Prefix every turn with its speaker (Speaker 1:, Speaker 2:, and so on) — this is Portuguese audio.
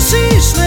Speaker 1: fugiste.